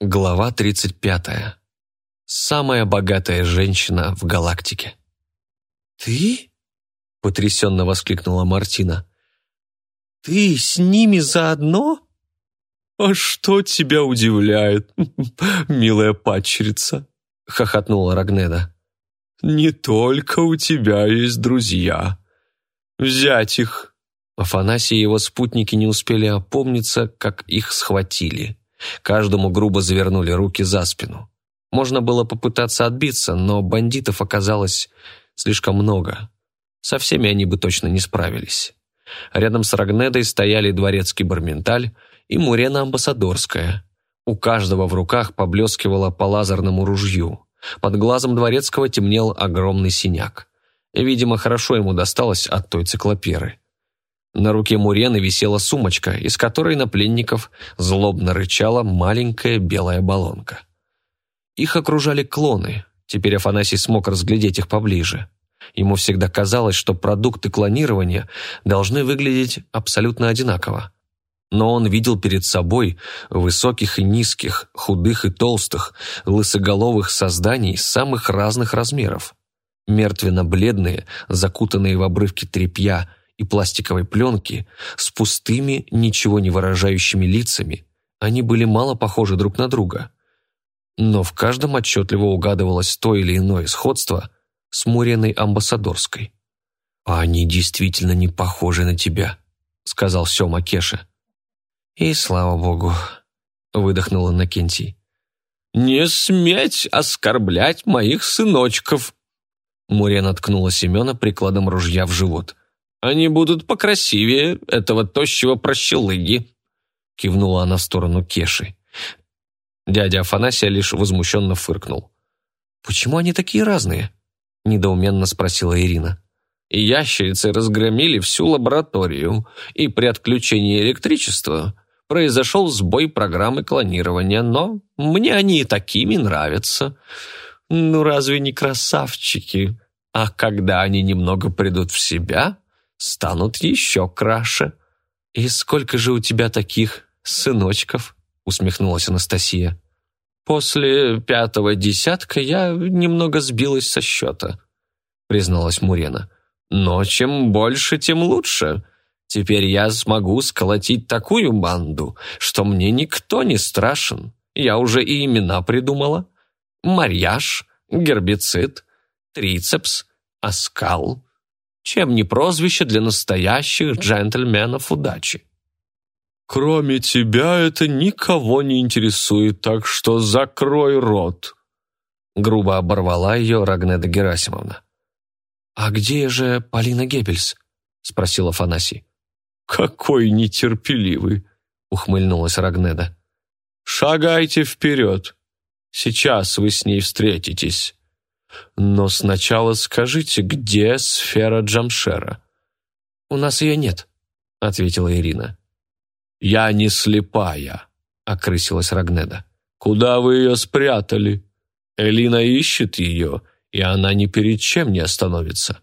Глава 35. Самая богатая женщина в галактике. «Ты?» — потрясенно воскликнула Мартина. «Ты с ними заодно?» «А что тебя удивляет, милая падчерица?» — хохотнула Рагнеда. «Не только у тебя есть друзья. Взять их!» Афанасий и его спутники не успели опомниться, как их схватили. Каждому грубо завернули руки за спину. Можно было попытаться отбиться, но бандитов оказалось слишком много. Со всеми они бы точно не справились. Рядом с Рагнедой стояли дворецкий Барменталь и Мурена Амбассадорская. У каждого в руках поблескивало по лазерному ружью. Под глазом дворецкого темнел огромный синяк. Видимо, хорошо ему досталось от той циклоперы. На руке Мурены висела сумочка, из которой на пленников злобно рычала маленькая белая баллонка. Их окружали клоны, теперь Афанасий смог разглядеть их поближе. Ему всегда казалось, что продукты клонирования должны выглядеть абсолютно одинаково. Но он видел перед собой высоких и низких, худых и толстых, лысоголовых созданий самых разных размеров. Мертвенно-бледные, закутанные в обрывки тряпья, и пластиковой пленки с пустыми, ничего не выражающими лицами, они были мало похожи друг на друга. Но в каждом отчетливо угадывалось то или иное сходство с Муреной Амбассадорской. «А они действительно не похожи на тебя», — сказал Сёма Кеша. «И слава богу», — выдохнул Иннокентий. «Не сметь оскорблять моих сыночков!» Мурена ткнула Семена прикладом ружья в живот. Они будут покрасивее этого тощего прощелыги», — кивнула она в сторону Кеши. Дядя Афанасия лишь возмущенно фыркнул. «Почему они такие разные?» — недоуменно спросила Ирина. «Ящерицы разгромили всю лабораторию, и при отключении электричества произошел сбой программы клонирования, но мне они и такими нравятся. Ну разве не красавчики? А когда они немного придут в себя, станут еще краше. «И сколько же у тебя таких сыночков?» усмехнулась Анастасия. «После пятого десятка я немного сбилась со счета», призналась Мурена. «Но чем больше, тем лучше. Теперь я смогу сколотить такую банду, что мне никто не страшен. Я уже и имена придумала. Марьяж, гербицид, трицепс, оскал, чем не прозвище для настоящих джентльменов удачи. «Кроме тебя это никого не интересует, так что закрой рот», грубо оборвала ее Рагнеда Герасимовна. «А где же Полина Геббельс?» — спросил Афанасий. «Какой нетерпеливый!» — ухмыльнулась Рагнеда. «Шагайте вперед. Сейчас вы с ней встретитесь. Но сначала скажите, где сфера Джамшера?» «У нас ее нет», — ответила Ирина. «Я не слепая», — окрысилась Рагнеда. «Куда вы ее спрятали? Элина ищет ее, и она ни перед чем не остановится».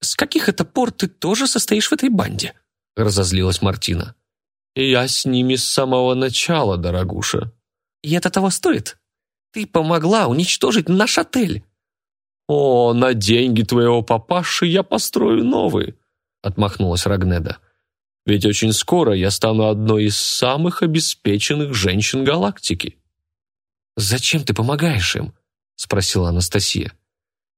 «С каких это пор ты тоже состоишь в этой банде?» — разозлилась Мартина. «Я с ними с самого начала, дорогуша». «И это того стоит? Ты помогла уничтожить наш отель». «О, на деньги твоего папаши я построю новый», — отмахнулась Рагнеда. «Ведь очень скоро я стану одной из самых обеспеченных женщин галактики». «Зачем ты помогаешь им?» — спросила Анастасия.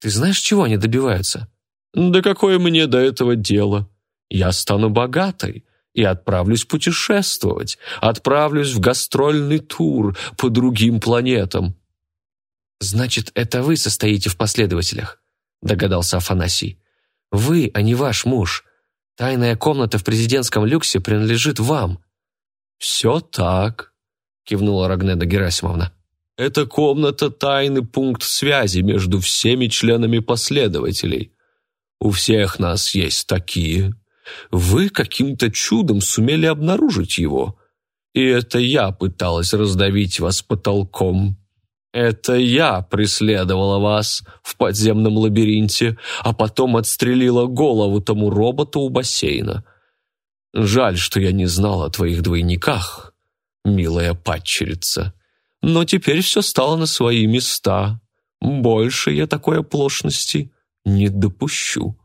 «Ты знаешь, чего они добиваются?» «Да какое мне до этого дело? Я стану богатой и отправлюсь путешествовать, отправлюсь в гастрольный тур по другим планетам, «Значит, это вы состоите в последователях», — догадался Афанасий. «Вы, а не ваш муж. Тайная комната в президентском люксе принадлежит вам». «Все так», — кивнула Рагнеда Герасимовна. «Это комната — тайный пункт связи между всеми членами последователей. У всех нас есть такие. Вы каким-то чудом сумели обнаружить его. И это я пыталась раздавить вас потолком». Это я преследовала вас в подземном лабиринте, а потом отстрелила голову тому роботу у бассейна. Жаль, что я не знала о твоих двойниках, милая падчерица. Но теперь все стало на свои места. Больше я такой оплошности не допущу».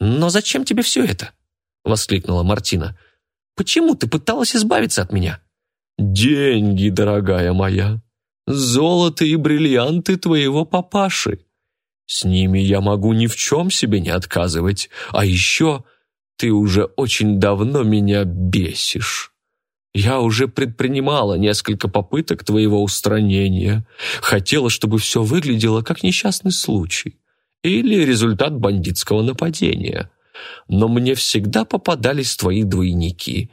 «Но зачем тебе все это?» — воскликнула Мартина. «Почему ты пыталась избавиться от меня?» «Деньги, дорогая моя, золото и бриллианты твоего папаши. С ними я могу ни в чем себе не отказывать. А еще ты уже очень давно меня бесишь». Я уже предпринимала несколько попыток твоего устранения. Хотела, чтобы все выглядело как несчастный случай или результат бандитского нападения. Но мне всегда попадались твои двойники.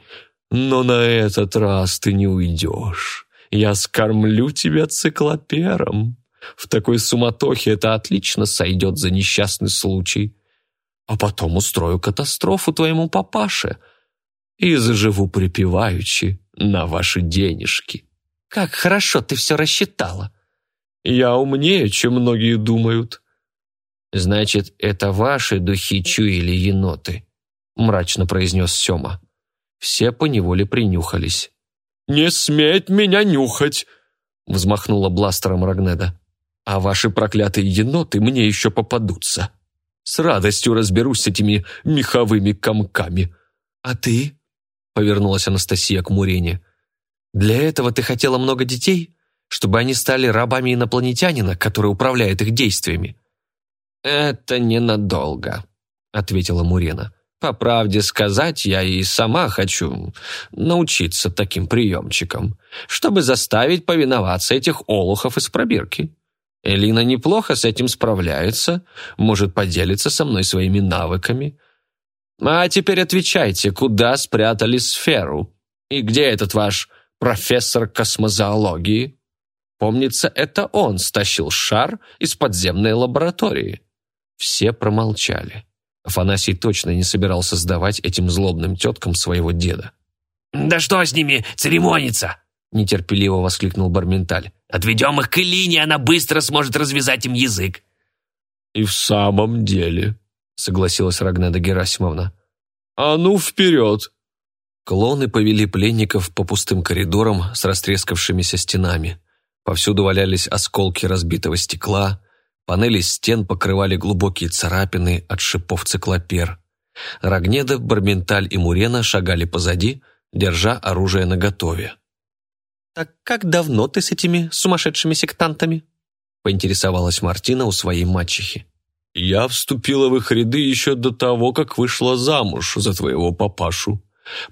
Но на этот раз ты не уйдешь. Я скормлю тебя циклопером. В такой суматохе это отлично сойдет за несчастный случай. А потом устрою катастрофу твоему папаше — и заживу припеваючи на ваши денежки. Как хорошо ты все рассчитала. Я умнее, чем многие думают. Значит, это ваши духи чуяли еноты, мрачно произнес Сема. Все поневоле принюхались. «Не сметь меня нюхать!» взмахнула бластером Рагнеда. «А ваши проклятые еноты мне еще попадутся. С радостью разберусь с этими меховыми комками. А ты?» повернулась Анастасия к Мурене. «Для этого ты хотела много детей? Чтобы они стали рабами инопланетянина, который управляет их действиями?» «Это ненадолго», — ответила Мурена. «По правде сказать, я и сама хочу научиться таким приемчикам, чтобы заставить повиноваться этих олухов из пробирки. Элина неплохо с этим справляется, может поделиться со мной своими навыками. А теперь отвечайте, куда спрятали сферу? И где этот ваш профессор космозоологии? Помнится, это он стащил шар из подземной лаборатории. Все промолчали. Афанасий точно не собирался сдавать этим злобным теткам своего деда. «Да что с ними церемониться?» нетерпеливо воскликнул Барменталь. «Отведем их к Элине, она быстро сможет развязать им язык». «И в самом деле», согласилась Рагнеда Герасимовна. «А ну, вперед!» Клоны повели пленников по пустым коридорам с растрескавшимися стенами. Повсюду валялись осколки разбитого стекла, панели стен покрывали глубокие царапины от шипов циклопер. Рогнеда, Барменталь и Мурена шагали позади, держа оружие наготове. «Так как давно ты с этими сумасшедшими сектантами?» поинтересовалась Мартина у своей мачехи. Я вступила в их ряды еще до того, как вышла замуж за твоего папашу.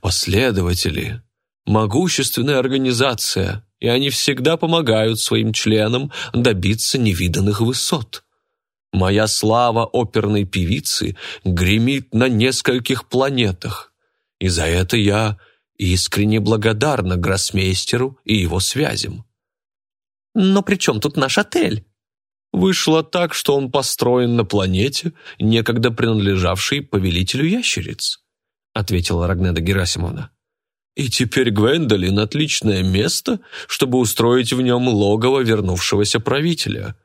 Последователи – могущественная организация, и они всегда помогают своим членам добиться невиданных высот. Моя слава оперной певицы гремит на нескольких планетах, и за это я искренне благодарна гроссмейстеру и его связям. «Но при чем тут наш отель?» Вышло так, что он построен на планете, некогда принадлежавшей повелителю ящериц», ответила Рагнеда Герасимовна. «И теперь Гвендолин — отличное место, чтобы устроить в нем логово вернувшегося правителя.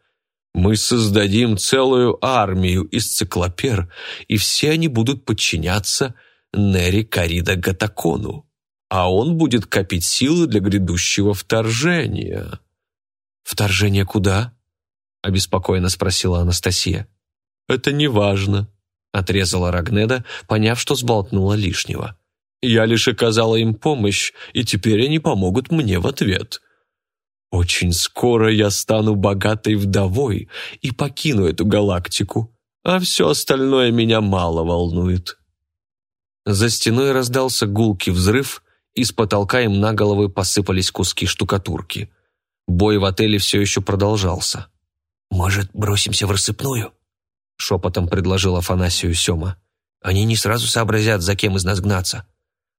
Мы создадим целую армию из циклопер, и все они будут подчиняться Нери Карида Гатакону, а он будет копить силы для грядущего вторжения». «Вторжение куда?» обеспокоенно спросила Анастасия. «Это не важно», — отрезала Рагнеда, поняв, что сболтнула лишнего. «Я лишь оказала им помощь, и теперь они помогут мне в ответ. Очень скоро я стану богатой вдовой и покину эту галактику, а все остальное меня мало волнует». За стеной раздался гулкий взрыв, и с потолка им на головы посыпались куски штукатурки. Бой в отеле все еще продолжался. «Может, бросимся в рассыпную?» — шепотом предложил Афанасию Сема. «Они не сразу сообразят, за кем из нас гнаться.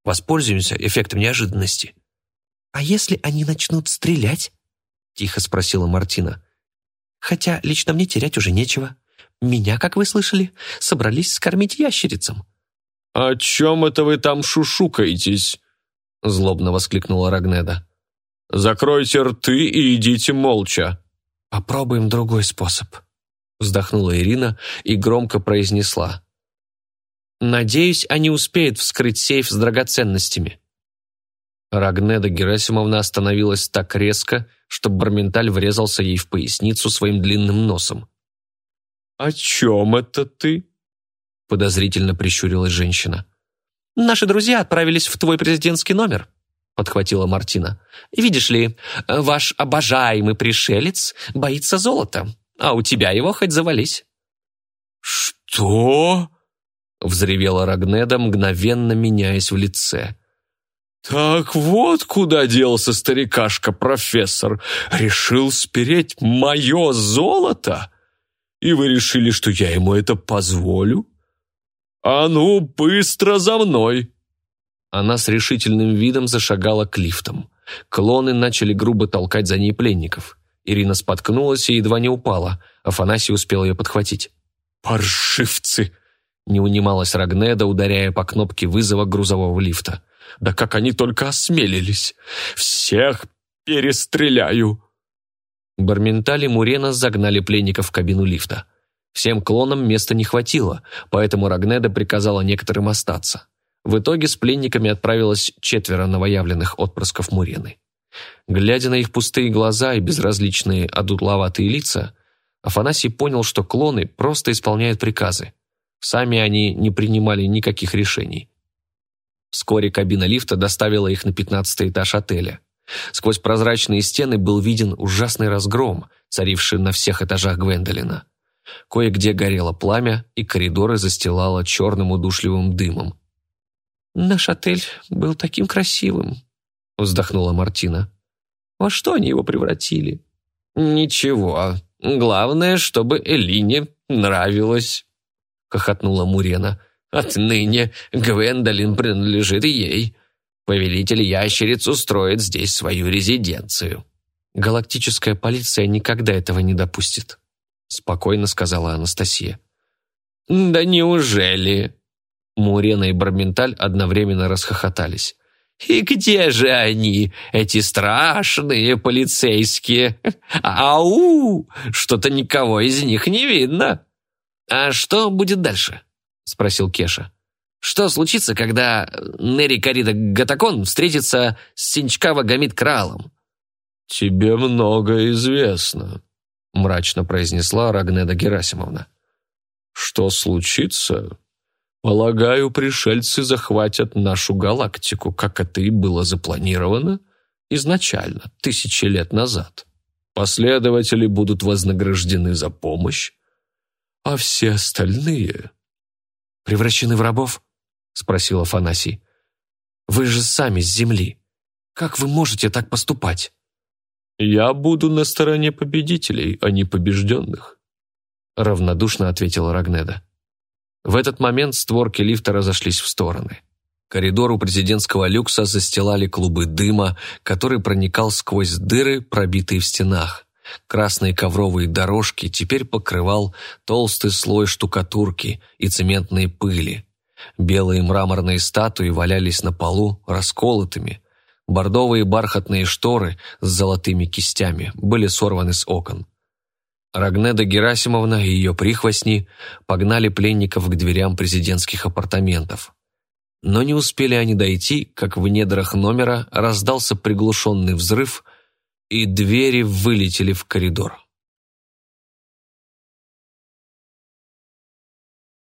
Воспользуемся эффектом неожиданности». «А если они начнут стрелять?» — тихо спросила Мартина. «Хотя лично мне терять уже нечего. Меня, как вы слышали, собрались скормить ящерицам». «О чем это вы там шушукаетесь?» — злобно воскликнула Рагнеда. «Закройте рты и идите молча». «Попробуем другой способ», — вздохнула Ирина и громко произнесла. «Надеюсь, они успеют вскрыть сейф с драгоценностями». Рагнеда Герасимовна остановилась так резко, что Барменталь врезался ей в поясницу своим длинным носом. «О чем это ты?» – подозрительно прищурилась женщина. «Наши друзья отправились в твой президентский номер», – подхватила Мартина. «Видишь ли, ваш обожаемый пришелец боится золота, а у тебя его хоть завались». «Что?» – взревела Рагнеда, мгновенно меняясь в лице. «Так вот куда делся старикашка-профессор. Решил спереть мое золото? И вы решили, что я ему это позволю? А ну, быстро за мной!» Она с решительным видом зашагала к лифтам. Клоны начали грубо толкать за ней пленников. Ирина споткнулась и едва не упала. Афанасий успел ее подхватить. «Паршивцы!» Не унималась Рагнеда, ударяя по кнопке вызова грузового лифта. Да как они только осмелились! Всех перестреляю!» Барменталь и Мурена загнали пленников в кабину лифта. Всем клонам места не хватило, поэтому Рагнеда приказала некоторым остаться. В итоге с пленниками отправилось четверо новоявленных отпрысков Мурены. Глядя на их пустые глаза и безразличные одутловатые лица, Афанасий понял, что клоны просто исполняют приказы. Сами они не принимали никаких решений. Вскоре кабина лифта доставила их на пятнадцатый этаж отеля. Сквозь прозрачные стены был виден ужасный разгром, царивший на всех этажах Гвендолина. Кое-где горело пламя, и коридоры застилало черным удушливым дымом. «Наш отель был таким красивым», — вздохнула Мартина. «Во что они его превратили?» «Ничего. Главное, чтобы Элине нравилось», — хохотнула Мурена. Отныне Гвендолин принадлежит ей. Повелитель ящериц устроит здесь свою резиденцию». «Галактическая полиция никогда этого не допустит», — спокойно сказала Анастасия. «Да неужели?» Мурена и Барменталь одновременно расхохотались. «И где же они, эти страшные полицейские? Ау! Что-то никого из них не видно. А что будет дальше?» — спросил Кеша. «Что случится, когда Нери Карида Гатакон встретится с Синчкава Гамид Кралом?» «Тебе много известно», — мрачно произнесла Рагнеда Герасимовна. «Что случится? Полагаю, пришельцы захватят нашу галактику, как это и было запланировано изначально, тысячи лет назад. Последователи будут вознаграждены за помощь, а все остальные превращены в рабов?» — спросил Афанасий. «Вы же сами с земли. Как вы можете так поступать?» «Я буду на стороне победителей, а не побежденных», — равнодушно ответила Рагнеда. В этот момент створки лифта разошлись в стороны. Коридор у президентского люкса застилали клубы дыма, который проникал сквозь дыры, пробитые в стенах. Красные ковровые дорожки теперь покрывал толстый слой штукатурки и цементной пыли. Белые мраморные статуи валялись на полу расколотыми. Бордовые бархатные шторы с золотыми кистями были сорваны с окон. Рагнеда Герасимовна и ее прихвостни погнали пленников к дверям президентских апартаментов. Но не успели они дойти, как в недрах номера раздался приглушенный взрыв – и двери вылетели в коридор.